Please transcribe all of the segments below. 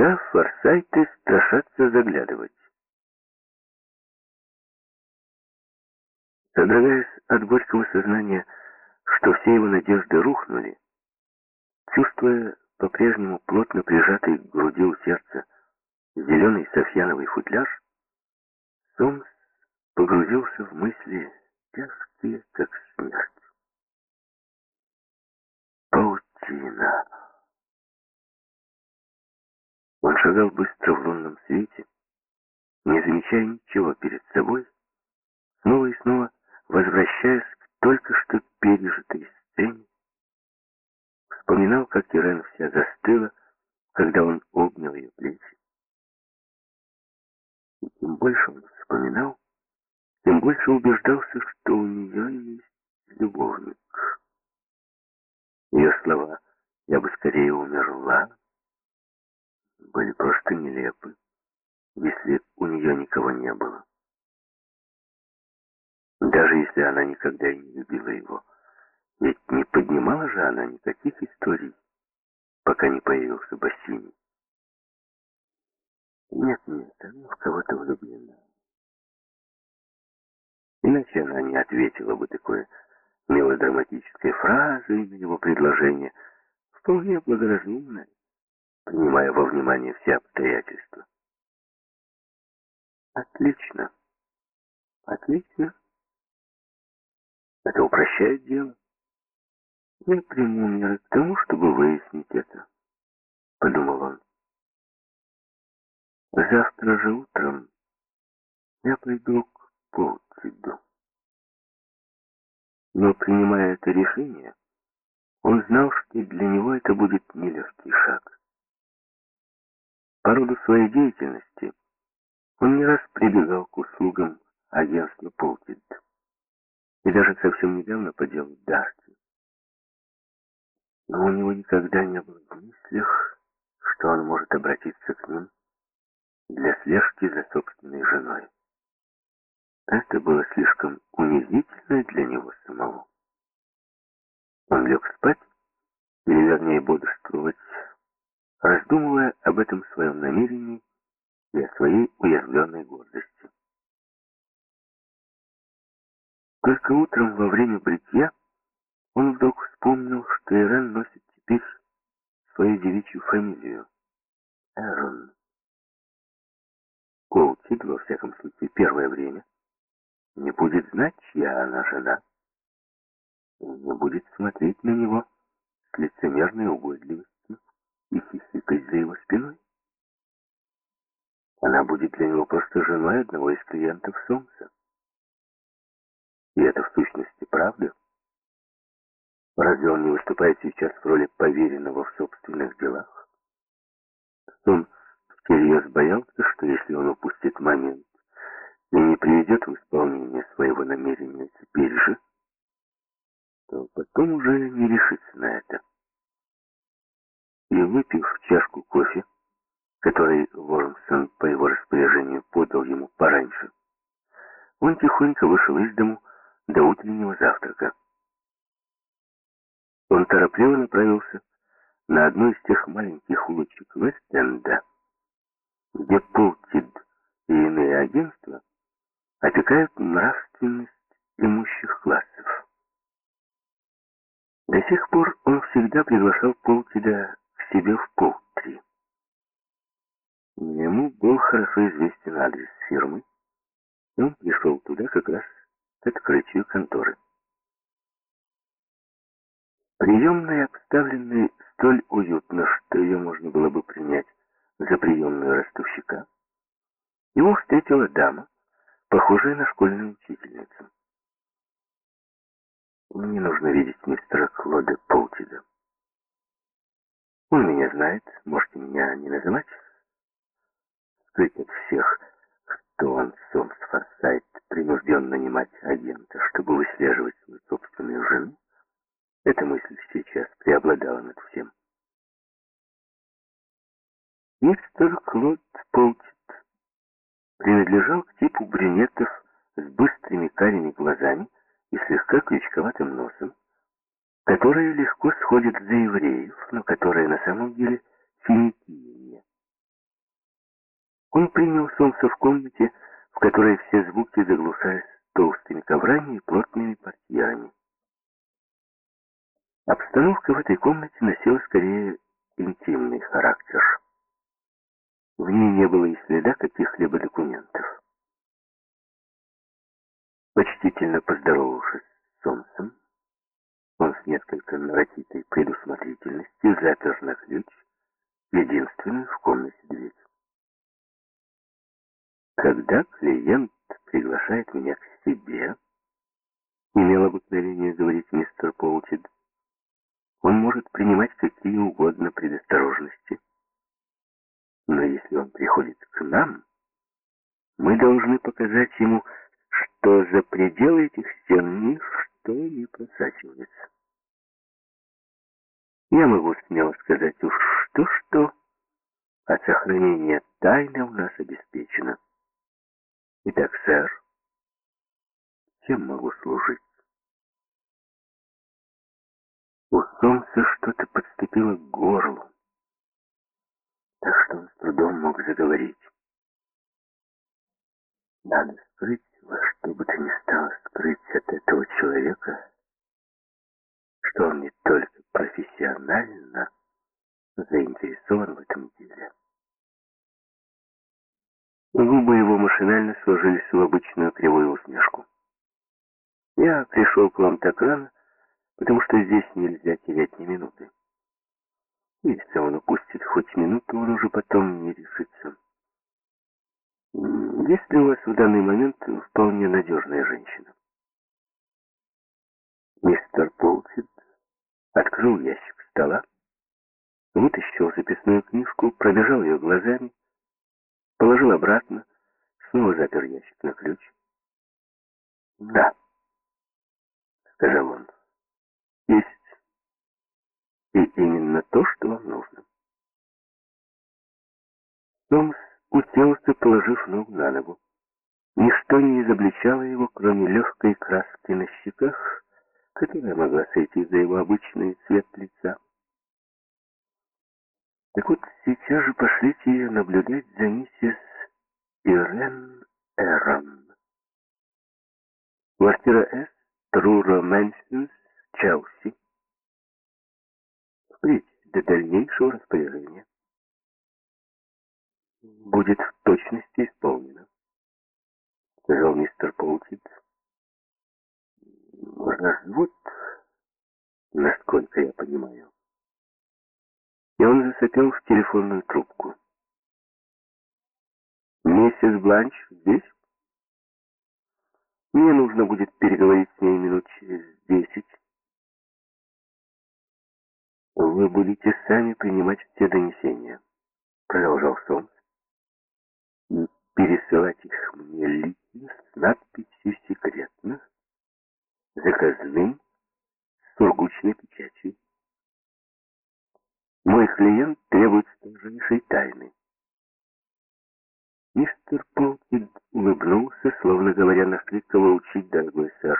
Туда форсайты страшатся заглядывать. Содрогаясь от горького сознания, что все его надежды рухнули, чувствуя по-прежнему плотно прижатый к груди у сердца зеленый софьяновый футляж, Сомс погрузился в мысли тяжкие, как смерть. Паутина. Он шагал быстро в лунном свете, не замечая ничего перед собой, снова и снова возвращаясь к только что пережитой сцене. Вспоминал, как Ирен вся застыла, когда он обнял ее плечи. И тем больше он вспоминал, тем больше убеждался, что у нее есть любовник. Ее слова «я бы скорее умерла» были просто нелепы, если у нее никого не было. Даже если она никогда и не любила его. Ведь не поднимала же она никаких историй, пока не появился Бассини. Нет, нет, она в кого-то влюблена. Иначе она не ответила бы такой мелодраматической фразой на его предложение, вполне благоразумной, принимая во внимание все обстоятельства. Отлично. Отлично. Это упрощает дело. Я приму меры к тому, чтобы выяснить это, подумал он. Завтра же утром я пойду к Полтиду. Но принимая это решение, он знал, что для него это будет нелегкий шаг. По роду своей деятельности он не раз прибегал к услугам агентства Полтид и даже совсем недавно по делу Дарти. Но у него никогда не было в мыслях, что он может обратиться к ним для слежки за собственной женой. Это было слишком унизительно для него самого. Он лег спать, или вернее бодрствовать, раздумывая об этом своем намерении и о своей уязвленной гордости. Только утром во время бритья он вдруг вспомнил, что Ирен носит теперь свою девичью фамилию — Эрон. Коутид, во всяком случае, первое время, не будет знать, чья она жена, и не будет смотреть на него с лицемерной угодливостью и хихикать за его спиной. Она будет для него просто женой клиентов Сомса. И это в сущности правда. Разве он не выступает сейчас в роли поверенного в собственных делах? Он всерьез боялся, что если он упустит момент и не приведет в исполнение своего намерения теперь же, то потом уже не решится на это. И выпив чашку кофе, который Вормсон по его распоряжению подал ему пораньше, он тихонько вышел из дому до утреннего завтрака. Он торопливо направился на одну из тех маленьких улочек Вест-Энда, где Полтид и иные агентства опекают нравственность имущих классов. До сих пор он всегда приглашал Полтида к себе в Полтри. Ему был хорошо известен адрес фирмы, и он пришел туда как раз к открытию конторы. Приемная, обставленная столь уютно, что ее можно было бы принять за приемную ростовщика, его встретила дама, похожая на школьную учительницу. Мне нужно видеть мистера Клода Полтида. Он меня знает, можете меня не называть. От всех, что он, Сомс Форсайт, принужден нанимать агента, чтобы выслеживать свою собственную жену, эта мысль сейчас преобладала над всем. Мистер Клод Полтит принадлежал к типу брюнетов с быстрыми карими глазами и слегка крючковатым носом, которые легко сходят за евреев, но которые на самом деле финикийне. Он принял солнце в комнате, в которой все звуки заглушались толстыми коврами и плотными портьерами. Обстановка в этой комнате носила скорее интимный характер. В ней не было и следа каких-либо документов. Почтительно поздоровавшись с Сомсом, он с несколько нарочитой предусмотрительностью запер на ключ единственную в комнате дверь. Когда клиент приглашает меня к себе, имел обыкновение говорить мистер Поутид, он может принимать какие угодно предосторожности. Но если он приходит к нам, мы должны показать ему, что за пределы этих стен ничто не просачивается. Я могу смело сказать уж что-что, а сохранение тайны у нас обеспечено. Итак, сэр, чем могу служить? У солнца что-то подступило к горлу, так что он с трудом мог заговорить. Надо скрыть во что бы то ни стало скрыть от этого человека, что он не только профессионально заинтересован в этом деле. Губы его машинально сложились в обычную кривую усмешку. «Я пришел к вам так рано, потому что здесь нельзя терять ни минуты. Если он упустит хоть минуту, он уже потом не решится. Есть ли у вас в данный момент вполне надежная женщина? Мистер Полфит открыл ящик стола, вытащил записную книжку, пробежал ее глазами, положил обратно, снова запер ящик на ключ. «Да», — сказал он, — «есть. И именно то, что вам нужно». Томс уселся, положив ногу на ногу. Ничто не изобличало его, кроме легкой краски на щеках, которая могла сойти за его обычный цвет лица. Так вот, сейчас же пошлите ее наблюдать за миссис Ирен Эрон. Квартира С, Труро Мэнсенс, Челси. Впредь до дальнейшего распоряжения. Будет в точности исполнено, сказал мистер Полтит. Развод, насколько я понимаю. И он засопел в телефонную трубку. «Миссис Бланч здесь?» «Мне нужно будет переговорить с ней минут через десять». «Вы будете сами принимать все донесения», — продолжал Сомс, «и пересылать их мне лично с надписью «Секретно», заказным, сургучной печатью. Мой клиент требует строжайшей тайны. Мистер Полкин улыбнулся, словно говоря, нашли кого учить, дорогой сэр.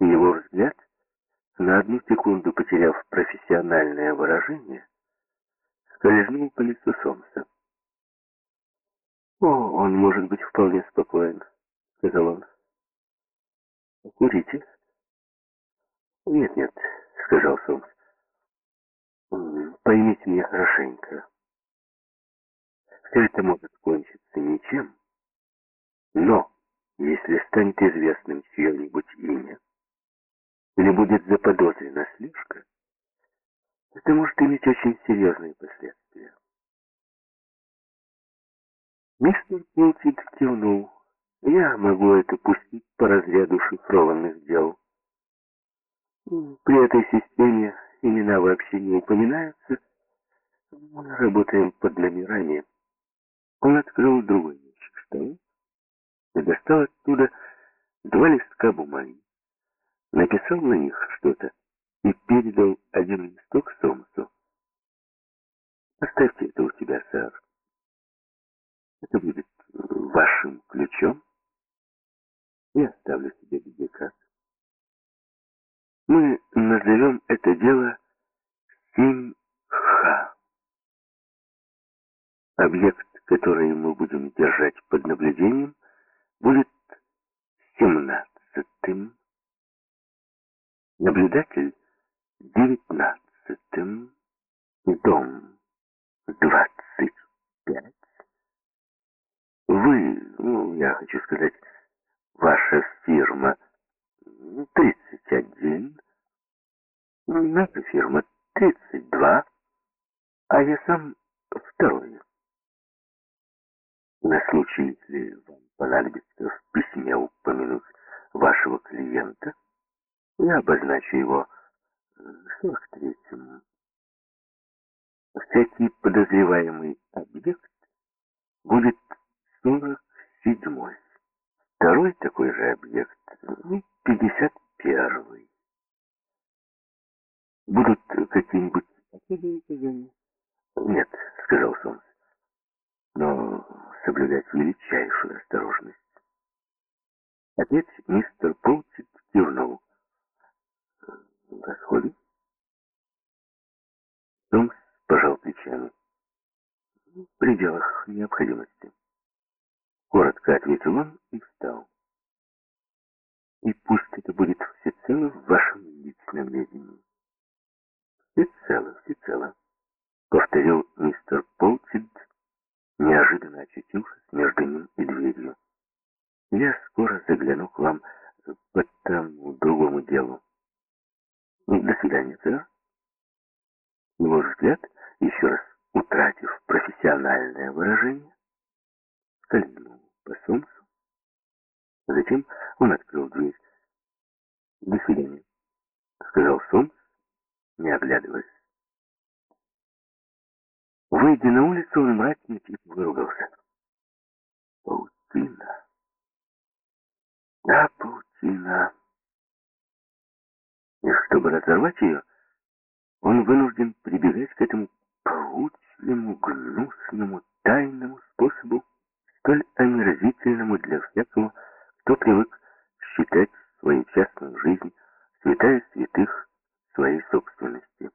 Его взгляд, на одну секунду потеряв профессиональное выражение, скользнул по лицу Сомса. «О, он может быть вполне спокоен», — сказал он. «Курите?» «Нет-нет», — сказал Сомс. «Поймите меня хорошенько. Все это может кончиться ничем, но если станет известным чье-нибудь имя, или будет заподозрена слежка, это может иметь очень серьезные последствия. Мистер Полтит кивнул. Я могу это пустить по разряду шифрованных дел. При этой системе имена вообще не упоминаются. Мы работаем под номерами. Он открыл другой ящик стола и достал оттуда два листка бумаги. Написал на них что-то и передал один листок Сомсу. Оставьте это у себя, сэр. Это будет вашим ключом. Я оставлю себе дубликат. Мы назовем это дело Сим-Ха. Объект, который мы будем держать под наблюдением, будет семнадцатым, наблюдатель девятнадцатым, дом двадцать пять. Вы, ну, я хочу сказать, ваша фирма тридцать один, наша фирма тридцать два, а я сам второй. На случай, если вам понадобится в письме упомянуть вашего клиента, я обозначу его сорок третьим. Всякий подозреваемый объект будет сорок седьмой. Второй такой же объект ну, пятьдесят первый. Будут какие-нибудь? Нет, сказал Сомс. Но соблюдать величайшую осторожность. Опять мистер Полтик кивнул. Расходы? Томс пожал плечами. В пределах необходимости. Коротко ответил он и встал. И пусть это будет всецело в вашем личном ведении. Всецело, всецело, повторил мистер Полтид, неожиданно очутившись между ним и дверью. Я скоро загляну к вам по тому другому делу. До свидания, сэр. Его взгляд, еще раз утратив профессиональное выражение, скользнул по Сомсу. Затем он открыл дверь. «До свидания», — сказал Сомс, не оглядываясь. Выйдя на улицу, он мрачно тихо выругался. Паутина. Да, паутина. И чтобы разорвать ее, он вынужден прибегать к этому паучьему, гнусному, тайному способу, столь омерзительному для всякого, кто привык считать свою частную жизнь святая святых своей собственности.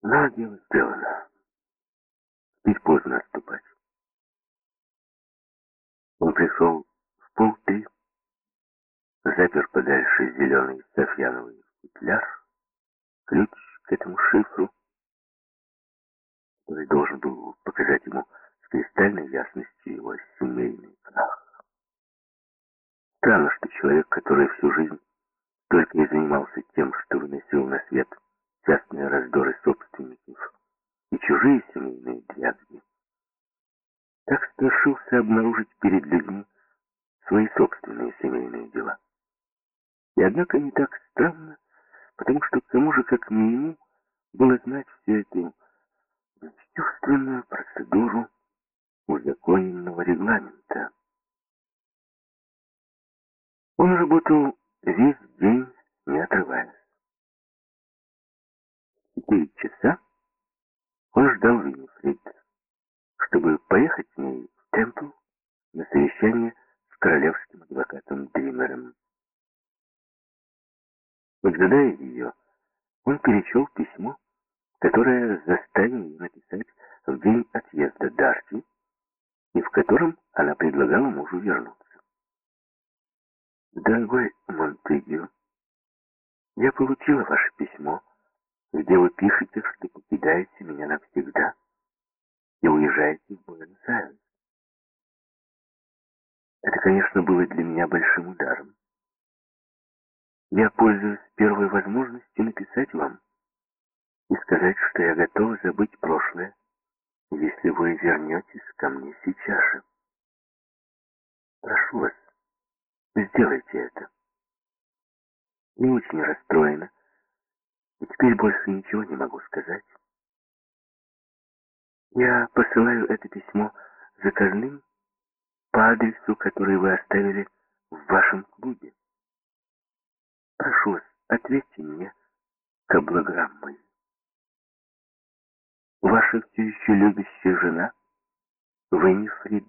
Но дело сделано. Теперь поздно отступать. Он пришел в полтри, запер подальше зеленый софьяновый футляр, ключ к этому шифру, который должен был показать ему с кристальной ясностью его семейный крах. Странно, что человек, который всю жизнь только и занимался тем, что выносил на свет частные раздоры собственников и чужие семейные дрязги, так страшился обнаружить перед людьми свои собственные семейные дела. И однако не так странно, потому что к тому же, как не ему, было знать всю эту чувственную процедуру узаконенного регламента. Он работал весь день, не отрываясь. Четыре часа он ждал Виннифрид, чтобы поехать с ней в Темпл на совещание с королевским адвокатом Дримером. Поджидая ее, он перечел письмо, которое заставил ее написать в день отъезда Дарти, и в котором она предлагала мужу вернуться. «Дорогой Монтегю, я получила ваше письмо, где вы пишете, что покидаете меня навсегда и уезжаете в Буэнос-Айрес. Это, конечно, было для меня большим ударом. Я пользуюсь первой возможностью написать вам и сказать, что я готова забыть прошлое, если вы вернетесь ко мне сейчас же. Прошу вас, сделайте это. Не очень расстроена, и теперь больше ничего не могу сказать. Я посылаю это письмо заказным по адресу, который вы оставили в вашем клубе. Прошу вас, ответьте мне каблограммой. Ваша все еще любящая жена Венифрид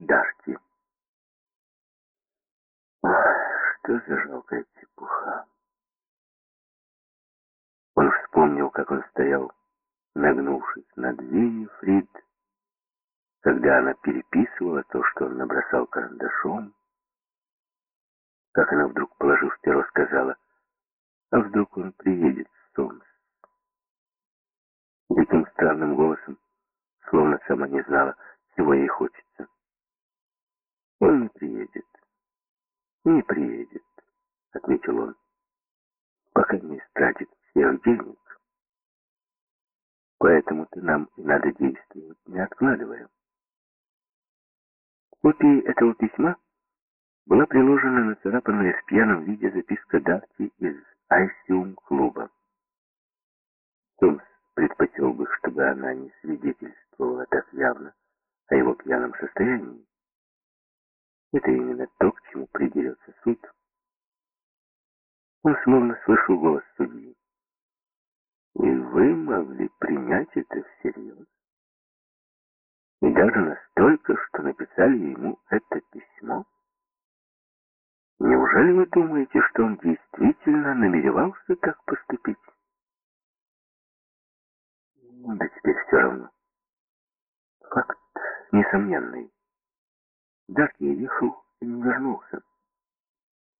Дарти. Что за жалкая чепуха. Он вспомнил, как он стоял, нагнувшись над Венифрид, когда она переписывала то, что он набросал карандашом, как она вдруг, положив перо, сказала, а вдруг он приедет, Сомс. Таким странным голосом, словно сама не знала, чего ей хочется. Он не приедет. Не приедет, ответил он, пока не истратит всех денег. Поэтому-то нам и надо действовать, не откладывая. Копии этого письма была приложена нацарапанная в пьяном виде записка Дарти несомненный. Дарк уехал и не вернулся.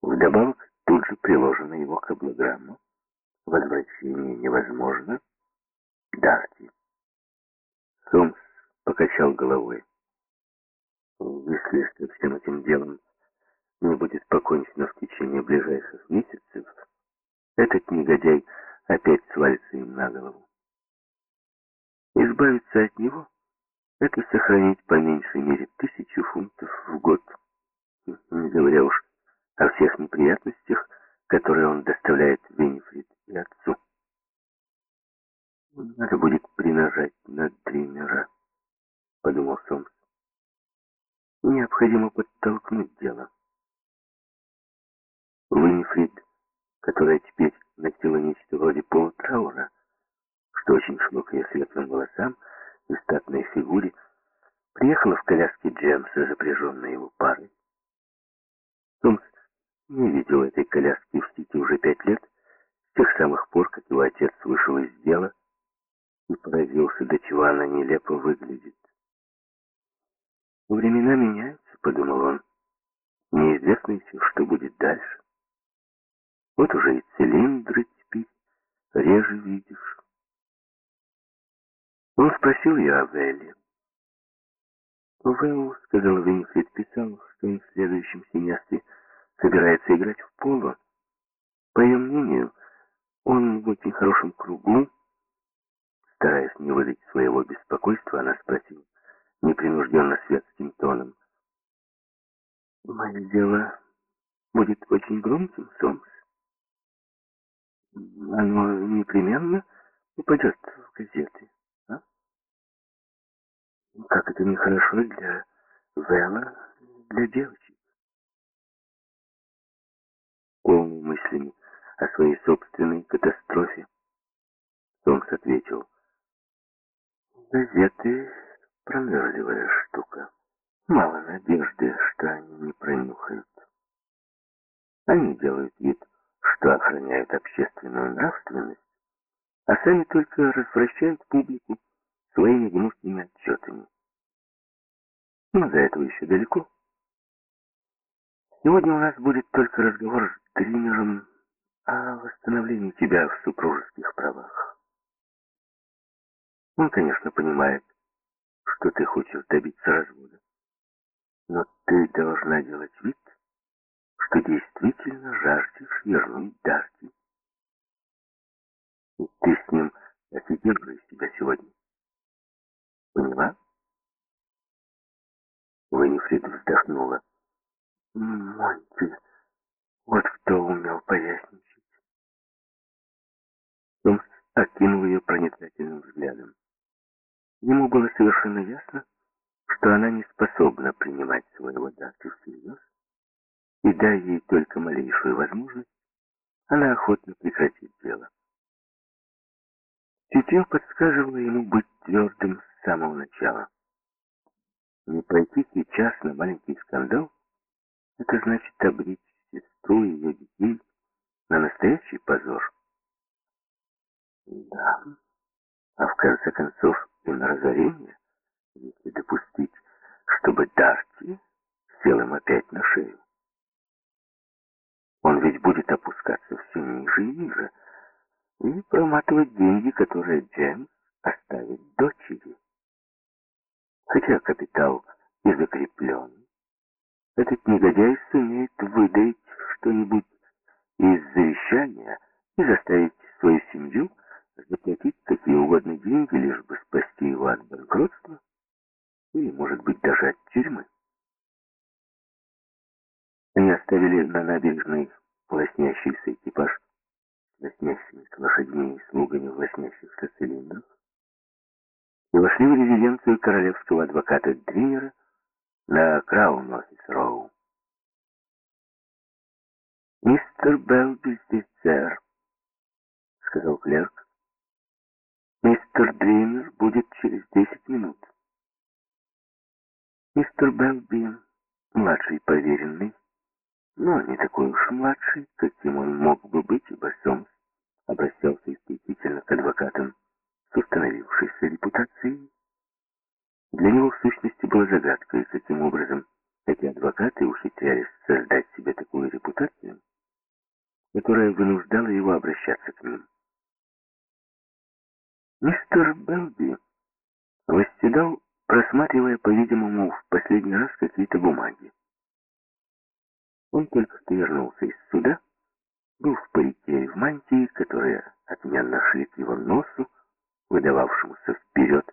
Вдобавок тут же приложена его каблограмма. Возвращение невозможно. Дарти. Сомс покачал головой. Если с всем этим делом не будет покончено в течение ближайших месяцев, этот негодяй опять свалится им на голову. Избавиться от него — это сохранить по меньшей мере тысячу фунтов в год, не говоря уж о всех неприятностях, которые он доставляет Венефрид и отцу. Надо будет принажать на Дримера, подумал Сомс. Необходимо подтолкнуть дело. Уинифрид, которая теперь носила нечто вроде полутраура, что очень шло к ее светлым волосам и статной фигуре, приехала в коляске Джемса, запряженной его парой. Томс не видел этой коляски в Сити уже пять лет, с тех самых пор, как его отец вышел из дела и поразился, до чего она нелепо выглядит. «Времена меняются», — подумал он. «Неизвестно еще, что будет дальше». Вот уже и цилиндры теперь реже видишь. Он спросил ее о Вэлле. Вэлл, сказал Винифрид, писал, что он в следующем семестре собирается играть в поло. По ее мнению, он в очень хорошем кругу. Стараясь не выдать своего беспокойства, она спросила непринужденно светским тоном. «Мое дело будет очень громким, Сомс?» оно непременно упадет в газеты. Как это нехорошо для Вэлла, для девочек. Полный мыслями о своей собственной катастрофе, Томс ответил, газеты — пронырливая штука. Мало надежды, что они не пронюхают. Они делают вид, что охраняют общественную нравственность, а сами только развращают публику своими гнусными отчетами. Но до этого еще далеко. Сегодня у нас будет только разговор с Дримером о восстановлении тебя в супружеских правах. Он, конечно, понимает, что ты хочешь добиться развода, но ты должна делать вид, что действительно жаждешь вернуть Дарти. И ты с ним офигируешь себя сегодня. Поняла? Венефрид вздохнула. Монти, вот кто умел поясничать. Томс окинул ее проницательным взглядом. Ему было совершенно ясно, что она не способна принимать своего Дарти всерьез, и дай ей только малейшую возможность, она охотно прекратит дело. Чутье подсказывало ему быть твердым самого начала. Не пойти сейчас на маленький скандал, это значит обречь сестру и ее детей на настоящий позор. Да, а в конце концов и на разорение, если допустить, чтобы Дарти сел им опять на шею. Он ведь будет опускаться все ниже и ниже и проматывать деньги, которые Джеймс оставит дочери. Хотя капитал и закреплен, этот негодяй сумеет выдать что-нибудь из завещания и заставить свою семью заплатить какие угодно деньги, лишь бы спасти его от банкротства или, может быть, даже от тюрьмы. Они оставили на набережной лоснящийся экипаж с лоснящимися лошадьми и слугами в лоснящихся цилиндрах и вошли в резиденцию королевского адвоката Дримера на Краун-офис-Роу. «Мистер Белби здесь, сэр», — сказал клерк. «Мистер Дример будет через десять минут». Мистер Белби, младший поверенный, но не такой уж младший, каким он мог бы быть, ибо Сомс обращался исключительно к адвокатам с установившейся репутацией. Для него в сущности была загадкой, каким образом эти адвокаты ухитрялись создать себе такую репутацию, которая вынуждала его обращаться к ним. Мистер Белби восседал, просматривая, по-видимому, в последний раз какие-то бумаги. Он только что вернулся из суда, был в парике и в мантии, которые отменно шли к его носу, выдававшемуся вперед,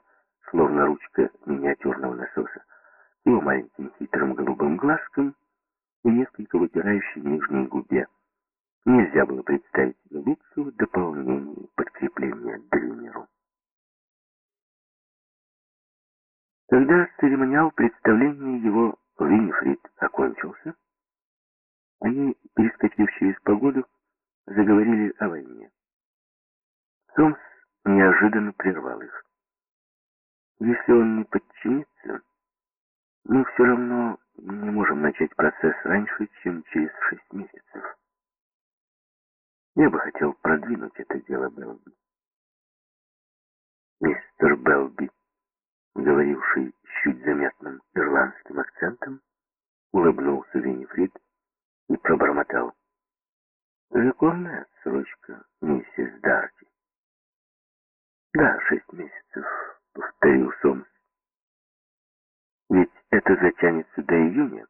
словно ручка миниатюрного насоса, его маленьким хитрым голубым глазком и несколько выпирающей нижней губе. Нельзя было представить себе лучшего дополнения подкрепления Дринеру. Когда церемониал представления его Виннифрид окончился, они, перескочив через погоду, заговорили о войне. Сомс неожиданно прервал их. Если он не подчинится, мы все равно не можем начать процесс раньше, чем через шесть месяцев. Я бы хотел продвинуть это дело Белби. Мистер Белби, говоривший чуть заметным ирландским акцентом, улыбнулся Виннифрид и пробормотал. Законная отсрочка. Да, шесть месяцев, повторил Сомс. Ведь это затянется до июня,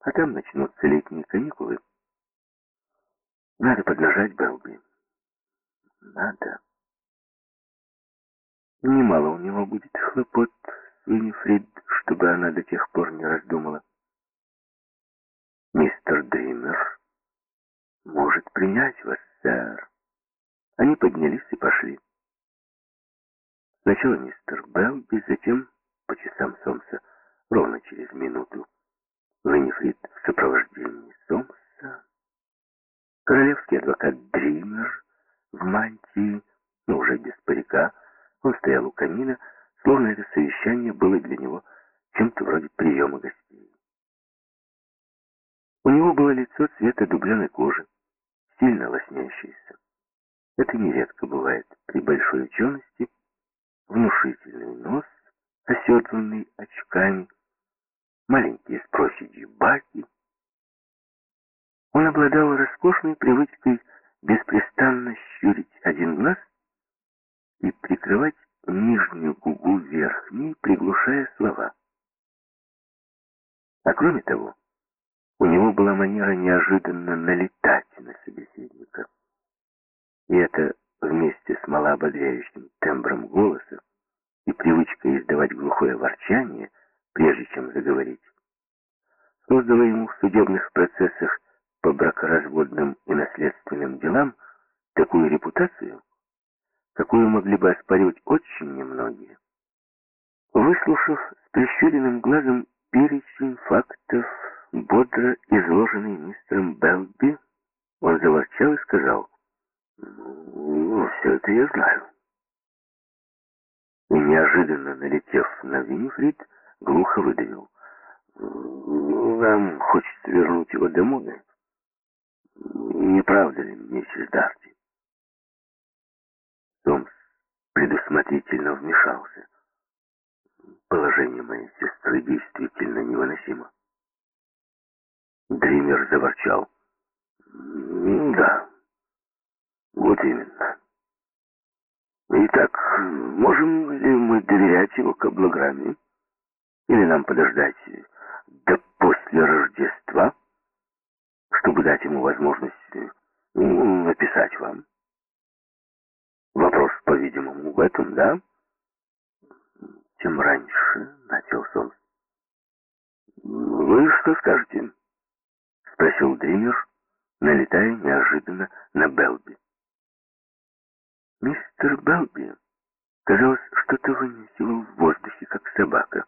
а там начнутся летние каникулы. Надо поднажать Белби. Надо. Немало у него будет хлопот с чтобы она до тех пор не раздумала. Мистер Дример может принять вас, сэр. Они поднялись и пошли. Сначала мистер Белби, затем, по часам Сомса, ровно через минуту, Венефрид в сопровождении Сомса, королевский адвокат Дример в мантии, но уже без парика, он стоял у камина, словно это совещание было для него чем-то вроде приема гостей. У него было лицо цвета дубленой кожи, сильно лоснящееся. Это нередко бывает при большой учености, внушительный нос, оседланный очками, маленькие с проседью баки. Он обладал роскошной привычкой беспрестанно щурить один глаз и прикрывать нижнюю губу верхней, приглушая слова. А кроме того, у него была манера неожиданно налетать на собеседника. И это вместе с малоободряющим тембром голоса и привычкой издавать глухое ворчание, прежде чем заговорить, создало ему в судебных процессах по бракоразводным и наследственным делам такую репутацию, какую могли бы оспаривать очень немногие. Выслушав с прищуренным глазом перечень фактов, бодро изложенный мистером Белби, он заворчал и сказал, «Ну, все это я знаю». И неожиданно, налетев на Винифрид, глухо выдавил, «Вам хочется вернуть его домой? Не правда ли, миссис Дарти?» Томс предусмотрительно вмешался. положение моей сестры действительно невыносимо. Дример заворчал. Да, вот именно. Итак, можем ли мы доверять его каблограмме? Или нам подождать до после Рождества, чтобы дать ему возможность написать вам? Вопрос, по-видимому, в этом, да? Тем раньше, начал Солнц. Вы что скажете? Спросил Дример, налетая неожиданно на Белби. Мистер Белби, казалось, что-то вынесило в воздухе, как собака.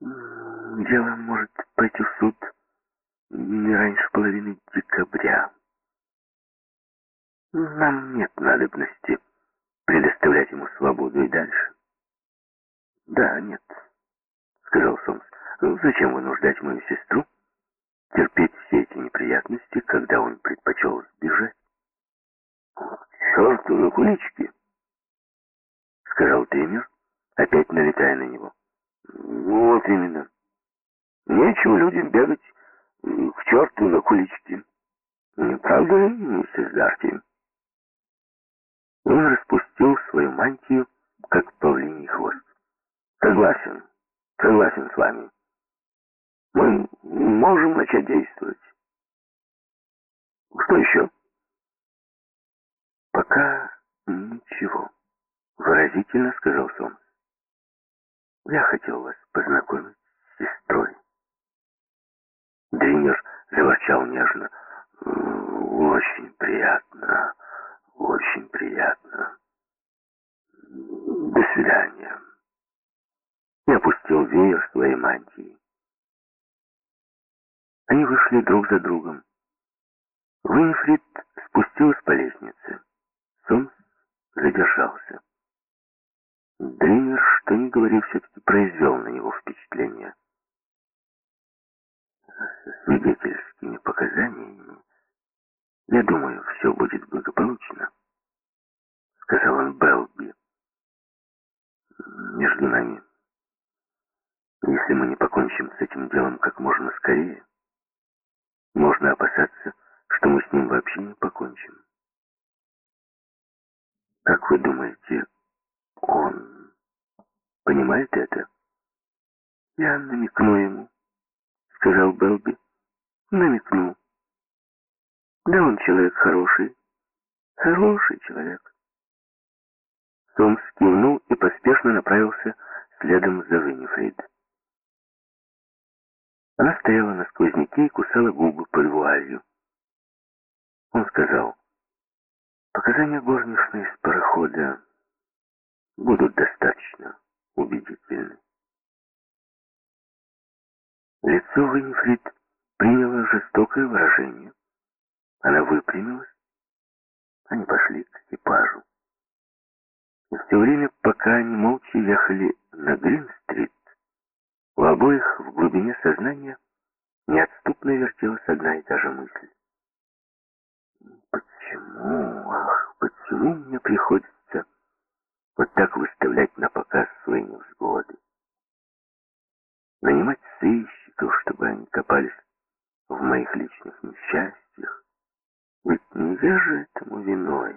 Дело может пойти в суд не раньше половины декабря. Нам нет надобности предоставлять ему свободу и дальше. Да, нет, сказал Сомс. Зачем вынуждать мою сестру терпеть все эти неприятности, когда он предпочел сбежать? Черту на кулички, сказал тренер, опять налетая на него. Вот именно. Нечего людям бегать к черту на кулички. Не правда ли, миссис Дарти? Он распустил свою мантию, как павлиний хвост. Согласен, согласен с вами. Мы можем начать действовать. Что еще? Пока ничего, выразительно сказал Сомс. Я хотел вас познакомить с сестрой. Дринер заворчал нежно. Очень приятно, очень приятно. До свидания. И опустил веер своей мантии. Они вышли друг за другом. Винфрид спустилась по лестнице. Сомс задержался. Дример, что ни говори, все-таки произвел на него впечатление. С свидетельскими показаниями, я думаю, все будет благополучно, сказал он Белби. Между нами, если мы не покончим с этим делом как можно скорее, можно опасаться, что мы с ним вообще не покончим. Как вы думаете, он понимает это? Я намекну ему, сказал Белби. Намекну. Да он человек хороший. Хороший человек. Сомс кивнул и поспешно направился следом за Виннифрид. Она стояла на сквозняке и кусала губы под вуалью. Он сказал, показания горничной с парохода будут достаточно убедительны. Лицо Виннифрид приняло жестокое выражение. Она выпрямилась. Они пошли к экипажу. И в время, пока они молча ехали на Грин-стрит, у обоих в глубине сознания неотступно вертелась одна и та же мысль. Почему, ах, почему мне приходится вот так выставлять на показ свои невзгоды? Нанимать сыщиков, чтобы они копались в моих личных несчастьях? Ведь не вижу этому виной.